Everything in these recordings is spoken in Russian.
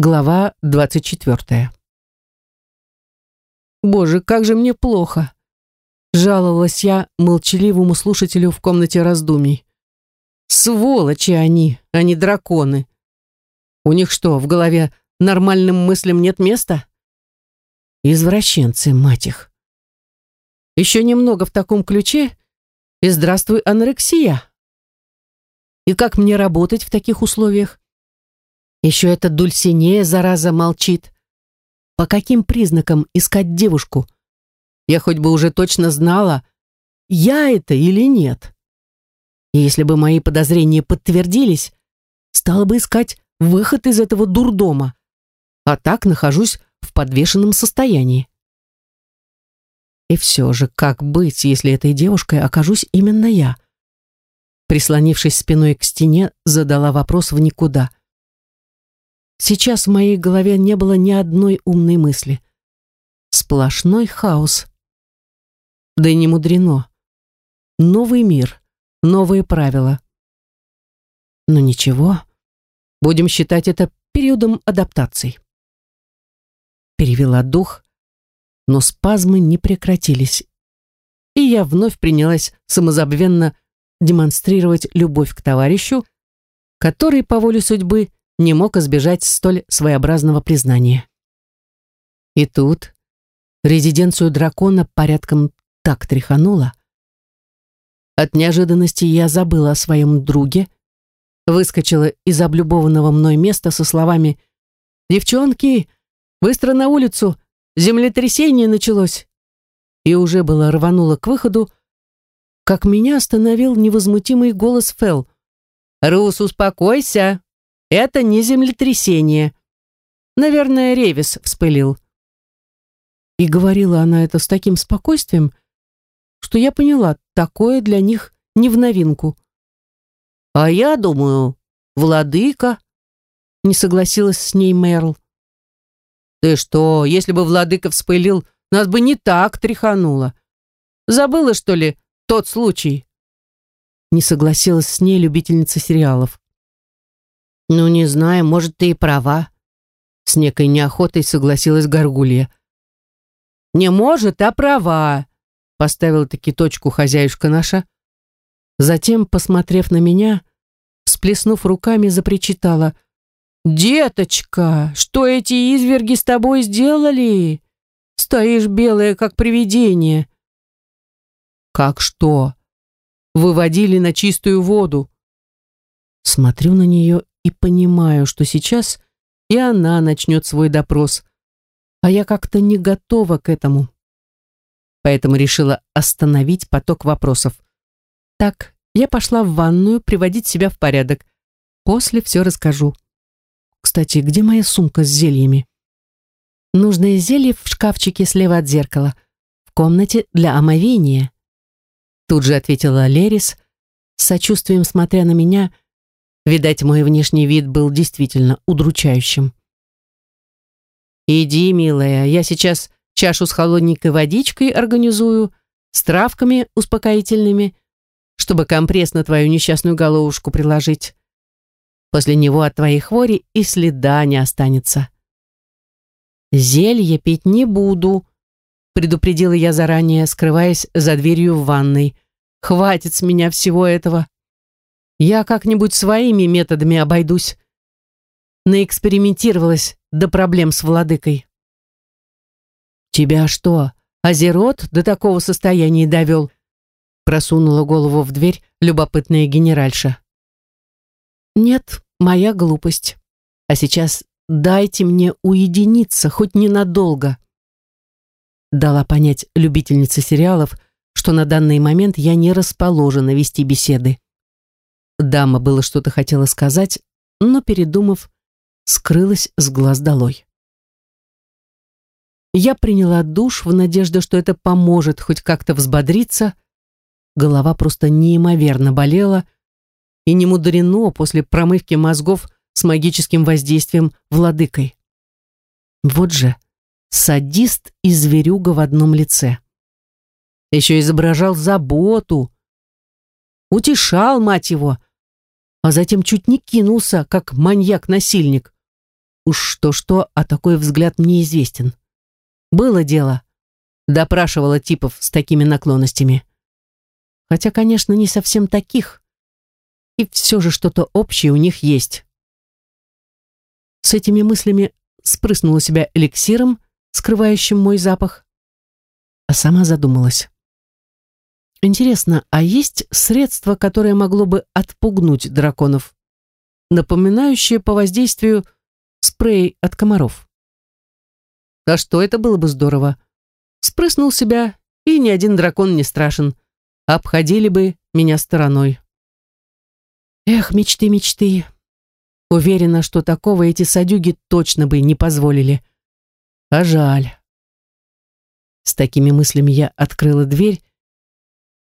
Глава 24. «Боже, как же мне плохо!» Жаловалась я молчаливому слушателю в комнате раздумий. «Сволочи они, а не драконы! У них что, в голове нормальным мыслям нет места?» «Извращенцы, мать их!» «Еще немного в таком ключе, и здравствуй, анорексия!» «И как мне работать в таких условиях?» Еще эта Дульсинея, зараза, молчит. По каким признакам искать девушку? Я хоть бы уже точно знала, я это или нет. И если бы мои подозрения подтвердились, стала бы искать выход из этого дурдома. А так нахожусь в подвешенном состоянии. И все же, как быть, если этой девушкой окажусь именно я? Прислонившись спиной к стене, задала вопрос в никуда. Сейчас в моей голове не было ни одной умной мысли. Сплошной хаос. Да и не мудрено. Новый мир, новые правила. Но ничего, будем считать это периодом адаптаций. Перевела дух, но спазмы не прекратились, и я вновь принялась самозабвенно демонстрировать любовь к товарищу, который по воле судьбы не мог избежать столь своеобразного признания. И тут резиденцию дракона порядком так тряхануло. От неожиданности я забыла о своем друге, выскочила из облюбованного мной места со словами «Девчонки, быстро на улицу, землетрясение началось!» и уже было рванула к выходу, как меня остановил невозмутимый голос Фел. «Рус, успокойся! Это не землетрясение. Наверное, Ревис вспылил. И говорила она это с таким спокойствием, что я поняла, такое для них не в новинку. А я думаю, владыка, не согласилась с ней Мерл. Ты что, если бы владыка вспылил, нас бы не так тряхануло. Забыла, что ли, тот случай? Не согласилась с ней любительница сериалов. «Ну, не знаю, может, ты и права», — с некой неохотой согласилась Горгулья. «Не может, а права», — поставила таки точку хозяюшка наша. Затем, посмотрев на меня, всплеснув руками, запричитала. «Деточка, что эти изверги с тобой сделали? Стоишь белая, как привидение». «Как что?» «Выводили на чистую воду». Смотрю на нее и понимаю, что сейчас и она начнет свой допрос, а я как-то не готова к этому. Поэтому решила остановить поток вопросов. Так, я пошла в ванную приводить себя в порядок. После все расскажу. Кстати, где моя сумка с зельями? Нужное зелье в шкафчике слева от зеркала, в комнате для омовения. Тут же ответила Лерис, с сочувствием смотря на меня, Видать, мой внешний вид был действительно удручающим. «Иди, милая, я сейчас чашу с холодненькой водичкой организую, с травками успокоительными, чтобы компресс на твою несчастную головушку приложить. После него от твоей хвори и следа не останется». «Зелье пить не буду», — предупредила я заранее, скрываясь за дверью в ванной. «Хватит с меня всего этого». Я как-нибудь своими методами обойдусь. Наэкспериментировалась до проблем с владыкой. «Тебя что, Азерот до такого состояния довел?» Просунула голову в дверь любопытная генеральша. «Нет, моя глупость. А сейчас дайте мне уединиться, хоть ненадолго». Дала понять любительнице сериалов, что на данный момент я не расположена вести беседы. Дама было что-то хотела сказать, но, передумав, скрылась с глаз долой. Я приняла душ в надежде, что это поможет хоть как-то взбодриться. Голова просто неимоверно болела, и не мудрено после промывки мозгов с магическим воздействием владыкой. Вот же, садист и зверюга в одном лице. Еще изображал заботу. Утешал, мать его, а затем чуть не кинулся, как маньяк-насильник. Уж что-что, а такой взгляд мне известен. Было дело. Допрашивала типов с такими наклонностями. Хотя, конечно, не совсем таких. И все же что-то общее у них есть. С этими мыслями спрыснула себя эликсиром, скрывающим мой запах, а сама задумалась. Интересно, а есть средство, которое могло бы отпугнуть драконов? Напоминающее по воздействию спрей от комаров. А что, это было бы здорово. Спрыснул себя, и ни один дракон не страшен. Обходили бы меня стороной. Эх, мечты, мечты. Уверена, что такого эти садюги точно бы не позволили. А жаль. С такими мыслями я открыла дверь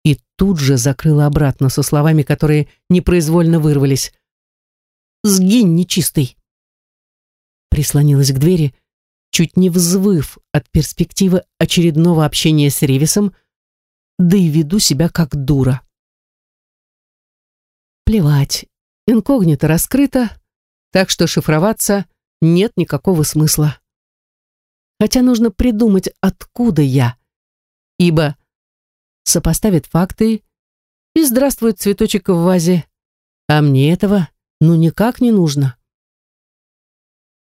и тут же закрыла обратно со словами, которые непроизвольно вырвались. «Сгинь, нечистый!» Прислонилась к двери, чуть не взвыв от перспективы очередного общения с Ревисом, да и веду себя как дура. Плевать, инкогнито раскрыто, так что шифроваться нет никакого смысла. Хотя нужно придумать, откуда я, ибо сопоставит факты, и здравствует цветочек в вазе. А мне этого ну никак не нужно.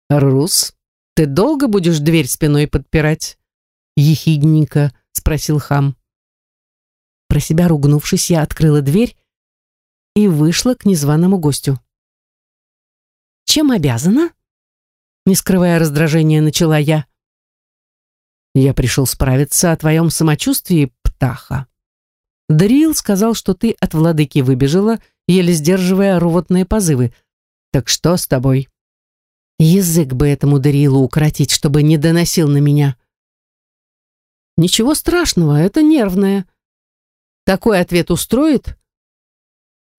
«Рус, ты долго будешь дверь спиной подпирать?» ехидненько спросил хам. Про себя ругнувшись, я открыла дверь и вышла к незваному гостю. «Чем обязана?» Не скрывая раздражения, начала я. «Я пришел справиться о твоем самочувствии, птаха», Дариил сказал, что ты от владыки выбежала, еле сдерживая рвотные позывы. Так что с тобой? Язык бы этому Дариилу укоротить, чтобы не доносил на меня. Ничего страшного, это нервное. Такой ответ устроит?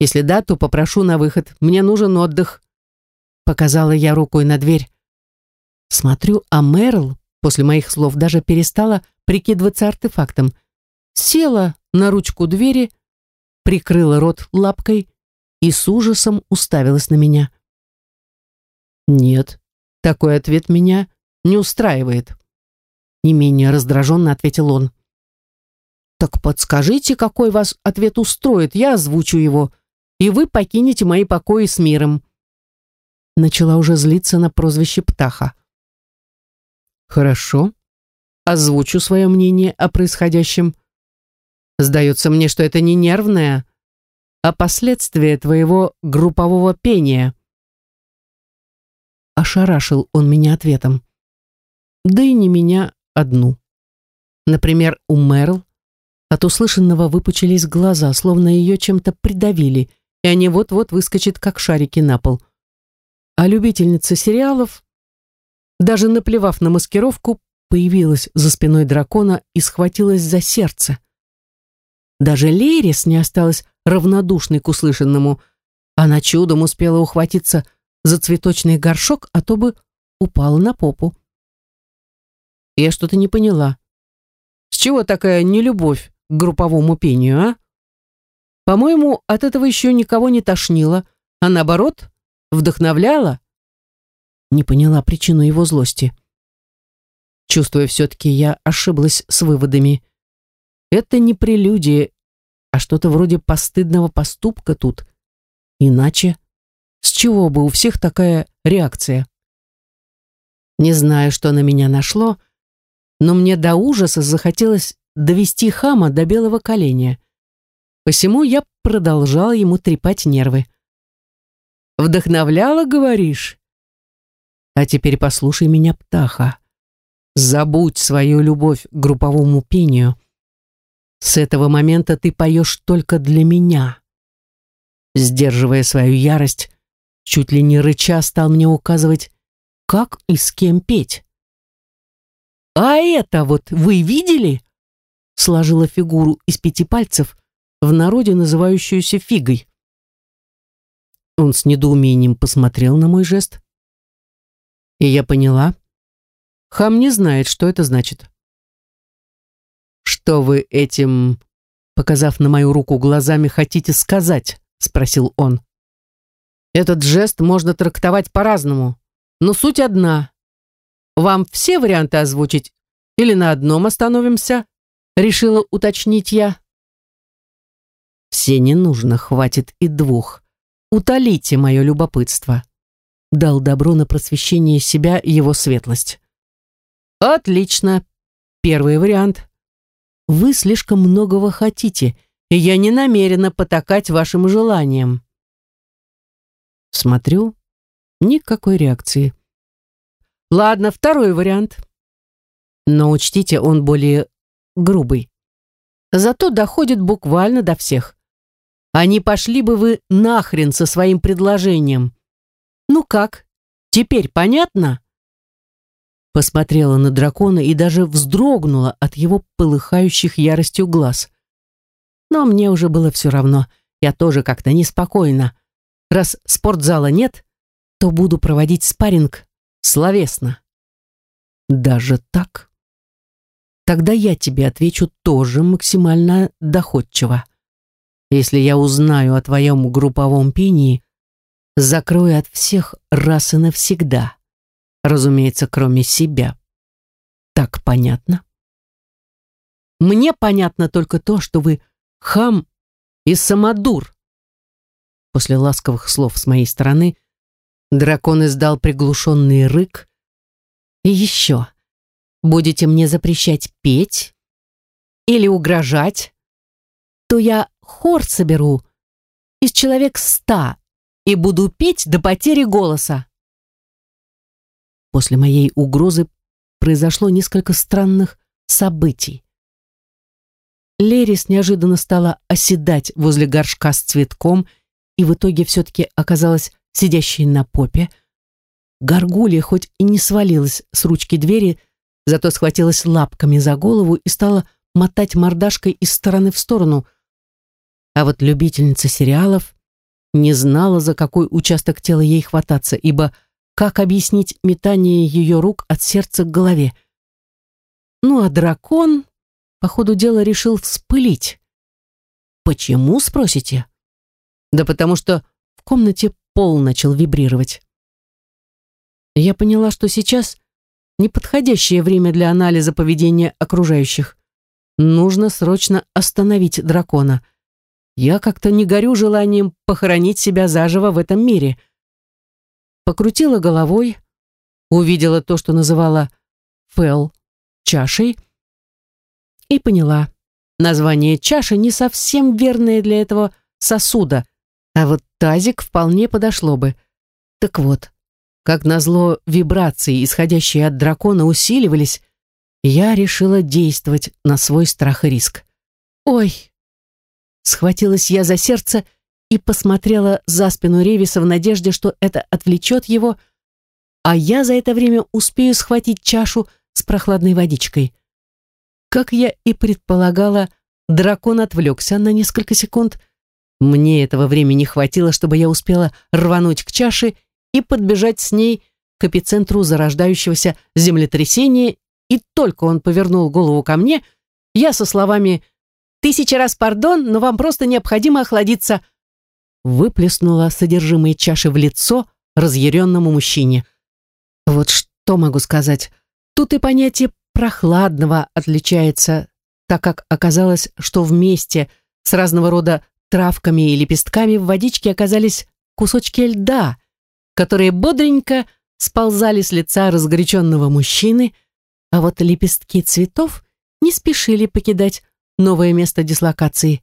Если да, то попрошу на выход. Мне нужен отдых. Показала я рукой на дверь. Смотрю, а Мэрл после моих слов даже перестала прикидываться артефактом. Села на ручку двери, прикрыла рот лапкой и с ужасом уставилась на меня. «Нет, такой ответ меня не устраивает», не менее раздраженно ответил он. «Так подскажите, какой вас ответ устроит, я озвучу его, и вы покинете мои покои с миром». Начала уже злиться на прозвище Птаха. «Хорошо, озвучу свое мнение о происходящем. Сдается мне, что это не нервное, а последствия твоего группового пения. Ошарашил он меня ответом. Да и не меня одну. Например, у Мэрл от услышанного выпучились глаза, словно ее чем-то придавили, и они вот-вот выскочат, как шарики на пол. А любительница сериалов, даже наплевав на маскировку, появилась за спиной дракона и схватилась за сердце. Даже Лерис не осталась равнодушной к услышанному. Она чудом успела ухватиться за цветочный горшок, а то бы упала на попу. Я что-то не поняла. С чего такая нелюбовь к групповому пению, а? По-моему, от этого еще никого не тошнило, а наоборот, вдохновляло. Не поняла причину его злости. Чувствуя все-таки, я ошиблась с выводами. Это не прелюдия, а что-то вроде постыдного поступка тут. Иначе с чего бы у всех такая реакция? Не знаю, что на меня нашло, но мне до ужаса захотелось довести хама до белого коленя. Посему я продолжала ему трепать нервы. «Вдохновляла, говоришь?» «А теперь послушай меня, птаха. Забудь свою любовь к групповому пению. С этого момента ты поешь только для меня. Сдерживая свою ярость, чуть ли не рыча стал мне указывать, как и с кем петь. «А это вот вы видели?» Сложила фигуру из пяти пальцев, в народе называющуюся фигой. Он с недоумением посмотрел на мой жест. И я поняла. Хам не знает, что это значит. «Что вы этим, показав на мою руку глазами, хотите сказать?» — спросил он. «Этот жест можно трактовать по-разному. Но суть одна. Вам все варианты озвучить или на одном остановимся? Решила уточнить я. Все не нужно, хватит и двух. Утолите мое любопытство. Дал добро на просвещение себя его светлость. Отлично. Первый вариант. Вы слишком многого хотите, и я не намерена потакать вашим желаниям. Смотрю, никакой реакции. Ладно, второй вариант. Но учтите, он более грубый. Зато доходит буквально до всех. А не пошли бы вы нахрен со своим предложением. Ну как, теперь понятно? Посмотрела на дракона и даже вздрогнула от его полыхающих яростью глаз. Но мне уже было все равно, я тоже как-то неспокойна. Раз спортзала нет, то буду проводить спарринг словесно. Даже так? Тогда я тебе отвечу тоже максимально доходчиво. Если я узнаю о твоем групповом пении, закрою от всех раз и навсегда. Разумеется, кроме себя. Так понятно? Мне понятно только то, что вы хам и самодур, После ласковых слов с моей стороны дракон издал приглушенный рык. И еще. Будете мне запрещать петь или угрожать, то я хор соберу из человек ста и буду петь до потери голоса. После моей угрозы произошло несколько странных событий. Лерис неожиданно стала оседать возле горшка с цветком и в итоге все-таки оказалась сидящей на попе. Горгулья хоть и не свалилась с ручки двери, зато схватилась лапками за голову и стала мотать мордашкой из стороны в сторону. А вот любительница сериалов не знала, за какой участок тела ей хвататься, ибо как объяснить метание ее рук от сердца к голове? Ну а дракон, по ходу дела, решил вспылить. Почему, спросите? Да потому что в комнате пол начал вибрировать. Я поняла, что сейчас неподходящее время для анализа поведения окружающих. Нужно срочно остановить дракона. Я как-то не горю желанием похоронить себя заживо в этом мире. Покрутила головой, увидела то, что называла «фэл» чашей, и поняла, название чаши не совсем верное для этого сосуда, а вот тазик вполне подошло бы. Так вот, как назло вибрации, исходящие от дракона, усиливались, я решила действовать на свой страх и риск. «Ой!» Схватилась я за сердце и посмотрела за спину Ревиса в надежде, что это отвлечет его, а я за это время успею схватить чашу с прохладной водичкой. Как я и предполагала, дракон отвлекся на несколько секунд, мне этого времени хватило, чтобы я успела рвануть к чаше и подбежать с ней к эпицентру зарождающегося землетрясения, и только он повернул голову ко мне, я со словами «Тысяча раз пардон, но вам просто необходимо охладиться», выплеснула содержимое чаши в лицо разъяренному мужчине. Вот что могу сказать. Тут и понятие прохладного отличается, так как оказалось, что вместе с разного рода травками и лепестками в водичке оказались кусочки льда, которые бодренько сползали с лица разгоряченного мужчины, а вот лепестки цветов не спешили покидать новое место дислокации.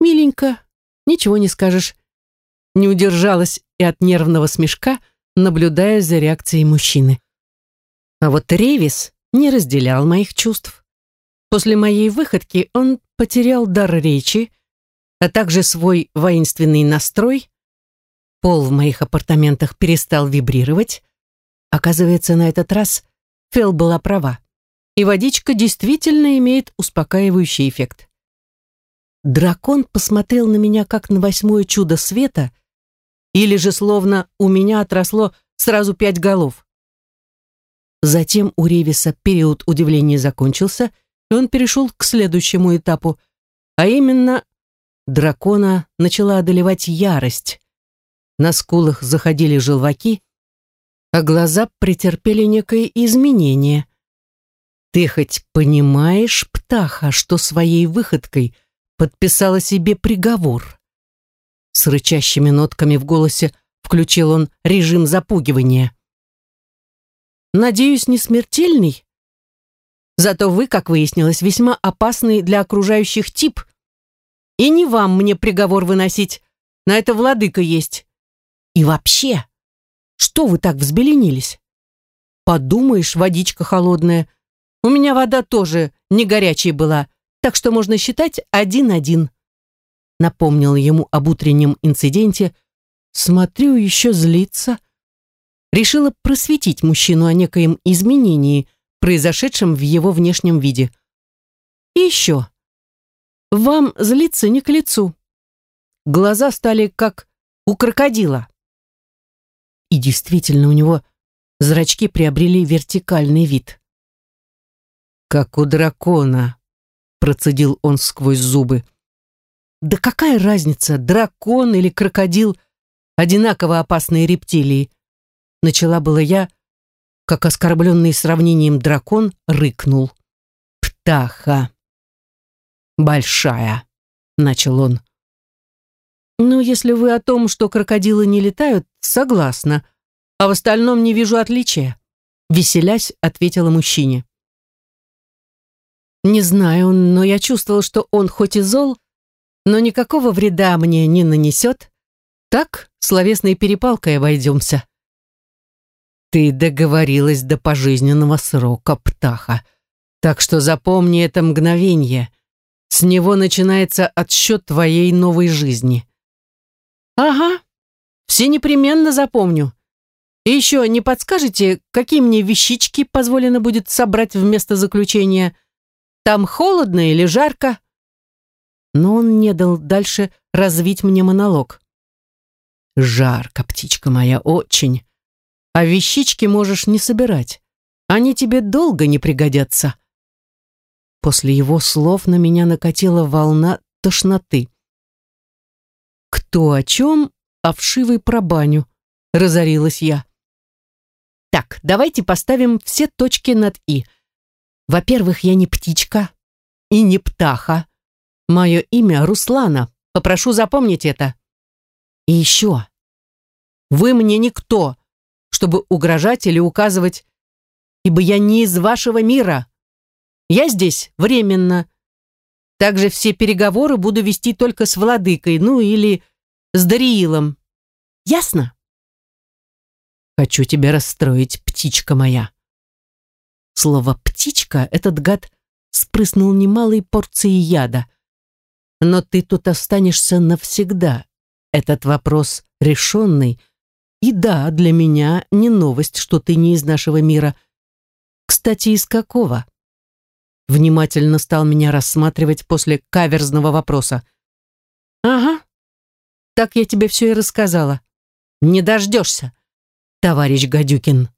Миленько, ничего не скажешь. Не удержалась и от нервного смешка, наблюдая за реакцией мужчины. А вот Ревис не разделял моих чувств. После моей выходки он потерял дар речи, а также свой воинственный настрой. Пол в моих апартаментах перестал вибрировать. Оказывается, на этот раз Фел была права, и водичка действительно имеет успокаивающий эффект. Дракон посмотрел на меня как на восьмое чудо света, или же словно у меня отросло сразу пять голов. Затем у Ревиса период удивления закончился, и он перешел к следующему этапу, а именно дракона начала одолевать ярость. На скулах заходили желваки, а глаза претерпели некое изменение. Ты хоть понимаешь, птаха, что своей выходкой подписала себе приговор? С рычащими нотками в голосе включил он режим запугивания. Надеюсь, не смертельный? Зато вы, как выяснилось, весьма опасный для окружающих тип. И не вам мне приговор выносить. На это владыка есть. И вообще, что вы так взбеленились? Подумаешь, водичка холодная. У меня вода тоже не горячая была, так что можно считать один-один. Напомнил ему об утреннем инциденте. Смотрю, еще злится решила просветить мужчину о некоем изменении, произошедшем в его внешнем виде. И еще. Вам злиться не к лицу. Глаза стали как у крокодила. И действительно, у него зрачки приобрели вертикальный вид. «Как у дракона», — процедил он сквозь зубы. «Да какая разница, дракон или крокодил, одинаково опасные рептилии. Начала было я, как оскорбленный сравнением дракон рыкнул. «Птаха!» «Большая!» — начал он. «Ну, если вы о том, что крокодилы не летают, согласна, а в остальном не вижу отличия», — веселясь ответила мужчине. «Не знаю, но я чувствовал, что он хоть и зол, но никакого вреда мне не нанесет. Так, словесной перепалкой обойдемся». Ты договорилась до пожизненного срока, птаха. Так что запомни это мгновение. С него начинается отсчет твоей новой жизни. Ага, все непременно запомню. И еще не подскажете, какие мне вещички позволено будет собрать вместо заключения? Там холодно или жарко? Но он не дал дальше развить мне монолог. Жарко, птичка моя, очень а вещички можешь не собирать. Они тебе долго не пригодятся. После его слов на меня накатила волна тошноты. «Кто о чем, а вшивый про баню?» — разорилась я. «Так, давайте поставим все точки над «и». Во-первых, я не птичка и не птаха. Мое имя Руслана. Попрошу запомнить это. И еще. Вы мне никто чтобы угрожать или указывать, ибо я не из вашего мира. Я здесь временно. Также все переговоры буду вести только с владыкой, ну или с Дариилом. Ясно? Хочу тебя расстроить, птичка моя. Слово «птичка» этот гад спрыснул немалой порцией яда. Но ты тут останешься навсегда. Этот вопрос решенный, и да, для меня не новость, что ты не из нашего мира. Кстати, из какого? Внимательно стал меня рассматривать после каверзного вопроса. Ага, так я тебе все и рассказала. Не дождешься, товарищ Гадюкин.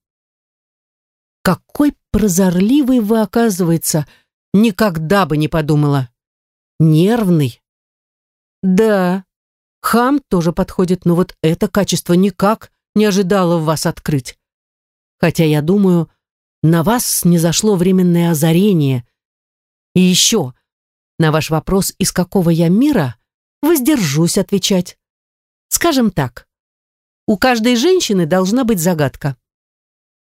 Какой прозорливый вы, оказывается, никогда бы не подумала. Нервный. Да, Хам тоже подходит, но вот это качество никак не ожидала в вас открыть. Хотя, я думаю, на вас не зашло временное озарение. И еще, на ваш вопрос, из какого я мира, воздержусь отвечать. Скажем так, у каждой женщины должна быть загадка.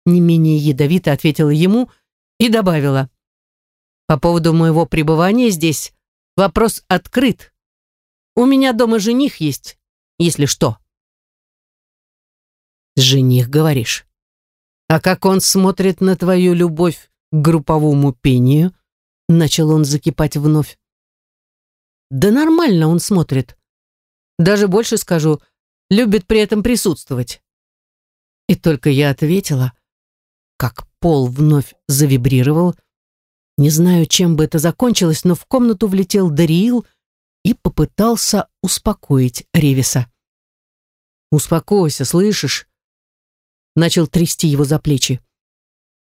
Не менее ядовито ответила ему и добавила. По поводу моего пребывания здесь вопрос открыт. У меня дома жених есть, если что. Жених, говоришь? А как он смотрит на твою любовь к групповому пению? Начал он закипать вновь. Да нормально он смотрит. Даже больше скажу, любит при этом присутствовать. И только я ответила, как пол вновь завибрировал. Не знаю, чем бы это закончилось, но в комнату влетел Дариил и попытался успокоить Ревиса. «Успокойся, слышишь?» Начал трясти его за плечи.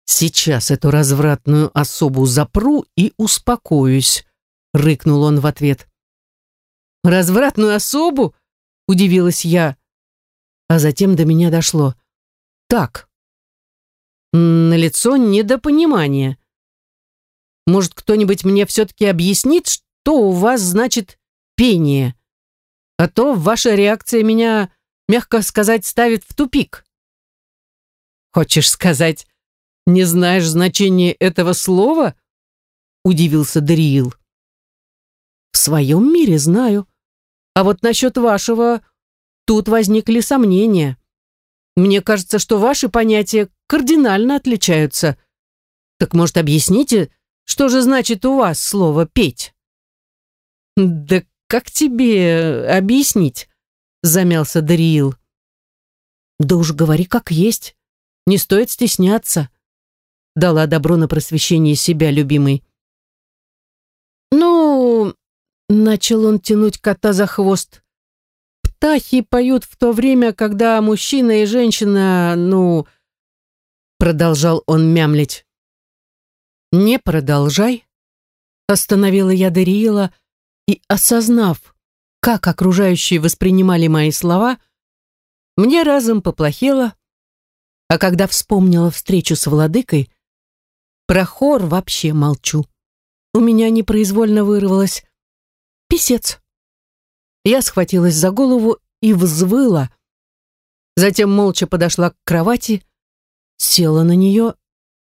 «Сейчас эту развратную особу запру и успокоюсь», — рыкнул он в ответ. «Развратную особу?» — удивилась я. А затем до меня дошло. «Так, налицо недопонимание. Может, кто-нибудь мне все-таки объяснит, что у вас значит пение? А то ваша реакция меня, мягко сказать, ставит в тупик. Хочешь сказать, не знаешь значения этого слова? Удивился Дариил. В своем мире знаю. А вот насчет вашего тут возникли сомнения. Мне кажется, что ваши понятия кардинально отличаются. Так, может, объясните, что же значит у вас слово «петь»?» «Да как тебе объяснить?» — замялся Дариил. «Да уж говори как есть. Не стоит стесняться», — дала добро на просвещение себя любимый. «Ну...» — начал он тянуть кота за хвост. «Птахи поют в то время, когда мужчина и женщина, ну...» Продолжал он мямлить. «Не продолжай», — остановила я Дариила, и, осознав, как окружающие воспринимали мои слова, мне разом поплохело, а когда вспомнила встречу с владыкой, про хор вообще молчу. У меня непроизвольно вырвалось «писец». Я схватилась за голову и взвыла, затем молча подошла к кровати, села на нее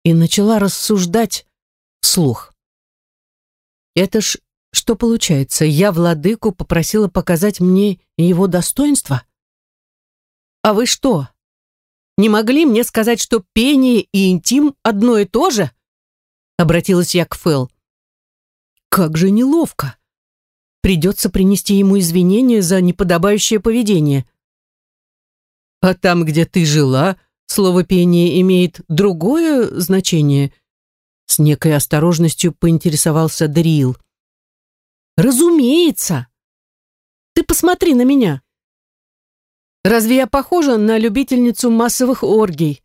и начала рассуждать вслух. Это ж что получается, я владыку попросила показать мне его достоинство? А вы что, не могли мне сказать, что пение и интим одно и то же? Обратилась я к Фэл. Как же неловко. Придется принести ему извинения за неподобающее поведение. А там, где ты жила, Слово «пение» имеет другое значение?» С некой осторожностью поинтересовался Дриил. «Разумеется! Ты посмотри на меня! Разве я похожа на любительницу массовых оргий?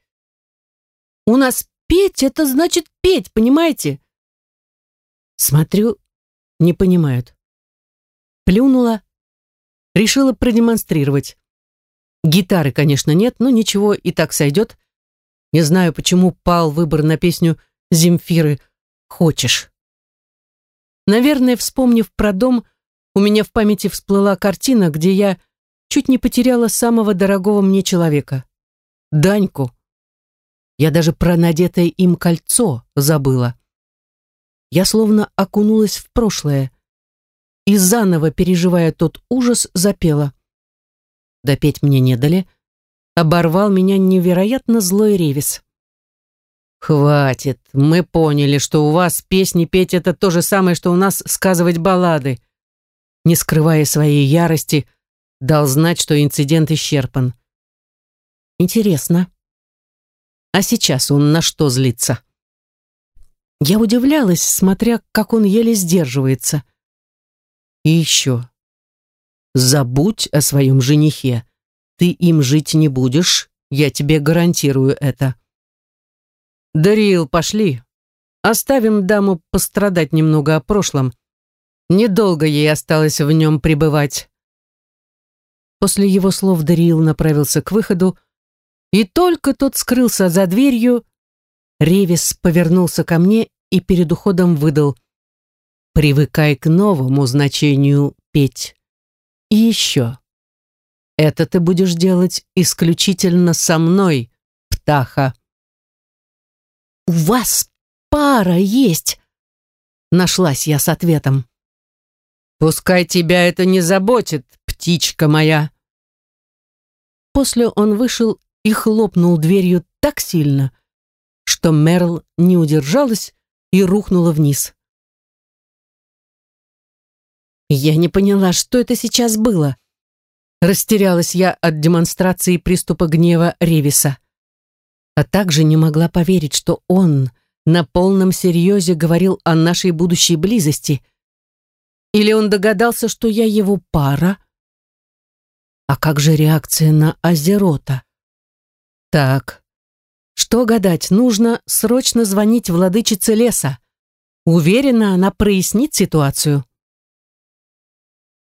У нас петь — это значит петь, понимаете?» Смотрю, не понимают. Плюнула, решила продемонстрировать. Гитары, конечно, нет, но ничего, и так сойдет. Не знаю, почему пал выбор на песню Земфиры «Хочешь». Наверное, вспомнив про дом, у меня в памяти всплыла картина, где я чуть не потеряла самого дорогого мне человека. Даньку. Я даже про надетое им кольцо забыла. Я словно окунулась в прошлое и, заново переживая тот ужас, запела — допеть мне не дали, оборвал меня невероятно злой ревес. «Хватит, мы поняли, что у вас песни петь это то же самое, что у нас сказывать баллады». Не скрывая своей ярости, дал знать, что инцидент исчерпан. Интересно, а сейчас он на что злится? Я удивлялась, смотря, как он еле сдерживается. И еще, Забудь о своем женихе. Ты им жить не будешь, я тебе гарантирую это. Дарил, пошли. Оставим даму пострадать немного о прошлом. Недолго ей осталось в нем пребывать. После его слов Дариил направился к выходу, и только тот скрылся за дверью, Ревис повернулся ко мне и перед уходом выдал «Привыкай к новому значению петь». И еще. Это ты будешь делать исключительно со мной, птаха. У вас пара есть. Нашлась я с ответом. Пускай тебя это не заботит, птичка моя. После он вышел и хлопнул дверью так сильно, что Мерл не удержалась и рухнула вниз. Я не поняла, что это сейчас было. Растерялась я от демонстрации приступа гнева Ревиса. А также не могла поверить, что он на полном серьезе говорил о нашей будущей близости. Или он догадался, что я его пара? А как же реакция на Азерота? Так, что гадать, нужно срочно звонить владычице леса. Уверена, она прояснит ситуацию.